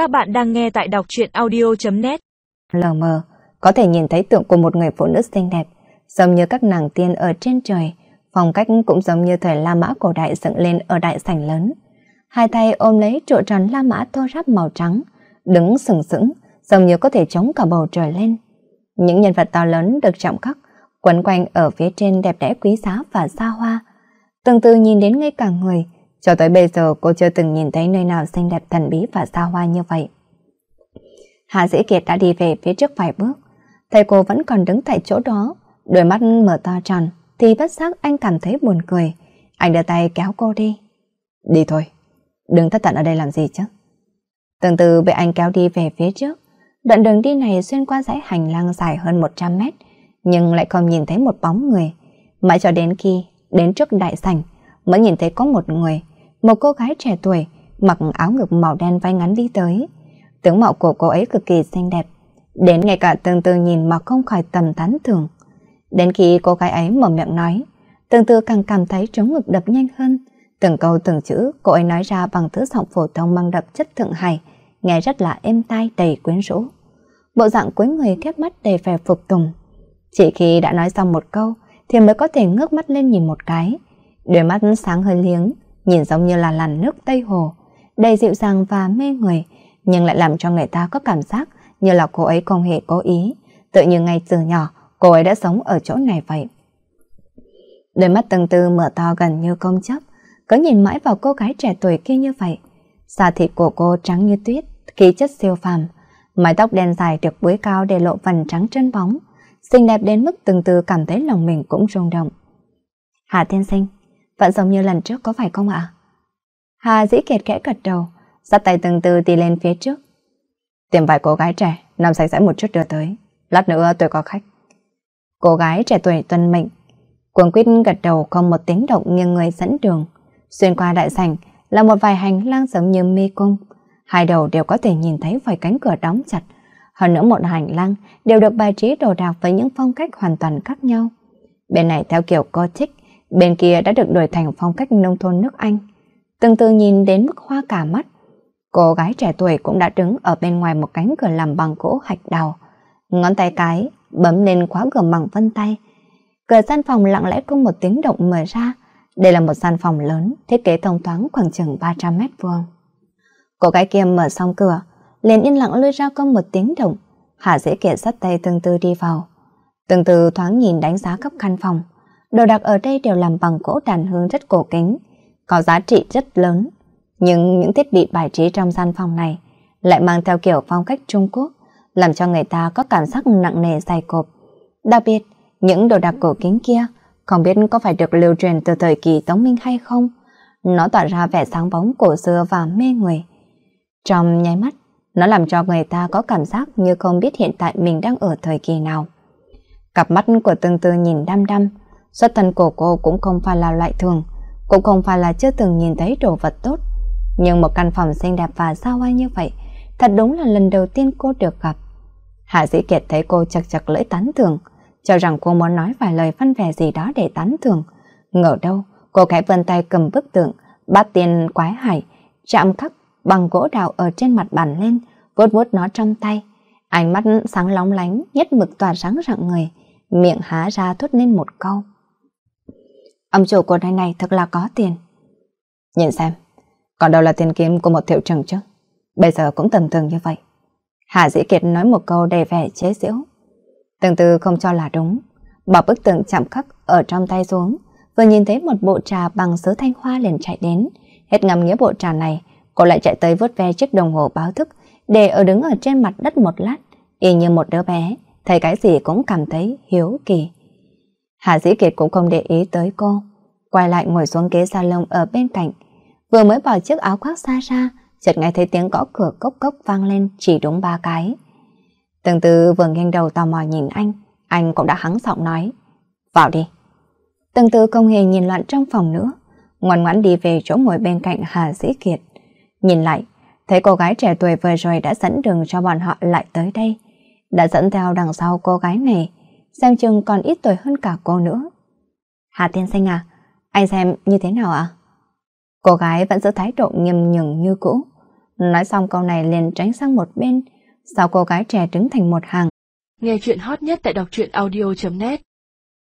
Các bạn đang nghe tại đọc truyện audio.net Lờ mờ, có thể nhìn thấy tượng của một người phụ nữ xinh đẹp, giống như các nàng tiên ở trên trời, phong cách cũng giống như thời La Mã cổ đại dựng lên ở đại sảnh lớn. Hai tay ôm lấy trụ tròn La Mã thô ráp màu trắng, đứng sừng sững, giống như có thể chống cả bầu trời lên. Những nhân vật to lớn được trọng khắc, quấn quanh ở phía trên đẹp đẽ quý giá và xa hoa. Từng từ nhìn đến ngay cả người, cho tới bây giờ cô chưa từng nhìn thấy nơi nào xinh đẹp thần bí và xa hoa như vậy. Hạ Dĩ Kiệt đã đi về phía trước vài bước. Thầy cô vẫn còn đứng tại chỗ đó, đôi mắt mở to tròn, thì bất giác anh cảm thấy buồn cười. Anh đưa tay kéo cô đi. Đi thôi, đừng thất tận ở đây làm gì chứ. Từng từ bị anh kéo đi về phía trước. Đoạn đường đi này xuyên qua dãy hành lang dài hơn 100 mét, nhưng lại không nhìn thấy một bóng người. Mãi cho đến khi đến trước đại sảnh mới nhìn thấy có một người một cô gái trẻ tuổi mặc áo ngực màu đen vai ngắn đi tới. Tướng mạo của cô ấy cực kỳ xinh đẹp, đến ngay cả tương tư nhìn mà không khỏi tầm tán thường. Đến khi cô gái ấy mở miệng nói, tương tư càng cảm thấy trống ngực đập nhanh hơn. Từng câu từng chữ cô ấy nói ra bằng thứ giọng phổ thông mang đậm chất thượng hải, nghe rất là êm tai đầy quyến rũ. Bộ dạng cuối người khép mắt đầy vẻ phục tùng. Chỉ khi đã nói xong một câu thì mới có thể ngước mắt lên nhìn một cái. Đôi mắt sáng hơi liếng, nhìn giống như là làn nước Tây Hồ, đầy dịu dàng và mê người, nhưng lại làm cho người ta có cảm giác như là cô ấy không hề cố ý, tự như ngay từ nhỏ cô ấy đã sống ở chỗ này vậy. Đôi mắt từng tư mở to gần như công chấp, cứ nhìn mãi vào cô gái trẻ tuổi kia như vậy. Da thịt của cô trắng như tuyết, khí chất siêu phàm, mái tóc đen dài được búi cao để lộ phần trắng chân bóng, xinh đẹp đến mức từng tư cảm thấy lòng mình cũng rung động. Hà Thiên Sinh, vẫn giống như lần trước có phải không ạ? Hà dĩ kiệt kẽ gật đầu, sắp tay từng từ đi lên phía trước. Tìm vài cô gái trẻ, nằm sạch sẽ một chút đưa tới. Lát nữa tôi có khách. Cô gái trẻ tuổi tuân mệnh. Cuồng quyết gật đầu không một tiếng động nghiêng người dẫn đường. Xuyên qua đại sảnh là một vài hành lang giống như mê cung. Hai đầu đều có thể nhìn thấy vài cánh cửa đóng chặt. Hơn nữa một hành lang đều được bài trí đồ đạc với những phong cách hoàn toàn khác nhau. Bên này theo kiểu Gothic, Bên kia đã được đổi thành phong cách nông thôn nước Anh. Từng từ nhìn đến mức hoa cả mắt. Cô gái trẻ tuổi cũng đã đứng ở bên ngoài một cánh cửa làm bằng gỗ hạch đào. Ngón tay cái bấm lên khóa cửa bằng vân tay. Cửa gian phòng lặng lẽ có một tiếng động mở ra. Đây là một gian phòng lớn, thiết kế thông thoáng khoảng chừng 300 mét vuông. Cô gái kia mở xong cửa, liền yên lặng lôi ra có một tiếng động. Hạ dễ kiện sắt tay từng từ đi vào. Từng từ thoáng nhìn đánh giá khắp căn phòng. Đồ đạc ở đây đều làm bằng gỗ đàn hương rất cổ kính, có giá trị rất lớn. Nhưng những thiết bị bài trí trong gian phòng này lại mang theo kiểu phong cách Trung Quốc, làm cho người ta có cảm giác nặng nề dày cộp. Đặc biệt, những đồ đạc cổ kính kia không biết có phải được lưu truyền từ thời kỳ Tống Minh hay không. Nó tỏa ra vẻ sáng bóng cổ xưa và mê người. Trong nháy mắt, nó làm cho người ta có cảm giác như không biết hiện tại mình đang ở thời kỳ nào. Cặp mắt của tương tư nhìn đăm đăm, Xuất thân của cô cũng không phải là loại thường, cũng không phải là chưa từng nhìn thấy đồ vật tốt. Nhưng một căn phòng xinh đẹp và xa hoa như vậy, thật đúng là lần đầu tiên cô được gặp. Hạ Dĩ Kiệt thấy cô chật chật lưỡi tán thưởng, cho rằng cô muốn nói vài lời văn vẻ gì đó để tán thưởng. Ngờ đâu, cô khẽ vân tay cầm bức tượng, bát tiền quái hải, chạm khắc bằng gỗ đào ở trên mặt bàn lên, vuốt vuốt nó trong tay. Ánh mắt sáng lóng lánh, nhất mực tỏa sáng rạng người, miệng há ra thốt lên một câu. Ông chủ của nơi này thật là có tiền. Nhìn xem, còn đâu là tiền kiếm của một thiệu trưởng chứ. Bây giờ cũng tầm thường như vậy. Hà Dĩ Kiệt nói một câu đầy vẻ chế giễu. Từng từ không cho là đúng. Bỏ bức tượng chạm khắc ở trong tay xuống. Vừa nhìn thấy một bộ trà bằng sứ thanh hoa liền chạy đến. Hết ngắm nghĩa bộ trà này, cô lại chạy tới vuốt ve chiếc đồng hồ báo thức để ở đứng ở trên mặt đất một lát, y như một đứa bé, thấy cái gì cũng cảm thấy hiếu kỳ. Hà Dĩ Kiệt cũng không để ý tới cô, quay lại ngồi xuống ghế salon ở bên cạnh. Vừa mới bỏ chiếc áo khoác xa ra, chợt nghe thấy tiếng gõ cửa cốc cốc vang lên chỉ đúng ba cái. Từng từ vừa nghiêng đầu tò mò nhìn anh, anh cũng đã hắng giọng nói, vào đi. Từng từ không hề nhìn loạn trong phòng nữa, ngoan ngoãn đi về chỗ ngồi bên cạnh Hà Dĩ Kiệt. Nhìn lại, thấy cô gái trẻ tuổi vừa rồi đã dẫn đường cho bọn họ lại tới đây, đã dẫn theo đằng sau cô gái này, xem chừng còn ít tuổi hơn cả cô nữa. Hà Tiên Sinh à, anh xem như thế nào ạ? Cô gái vẫn giữ thái độ nghiêm nhường như cũ. Nói xong câu này liền tránh sang một bên, sau cô gái trẻ đứng thành một hàng. Nghe chuyện hot nhất tại đọc truyện audio.net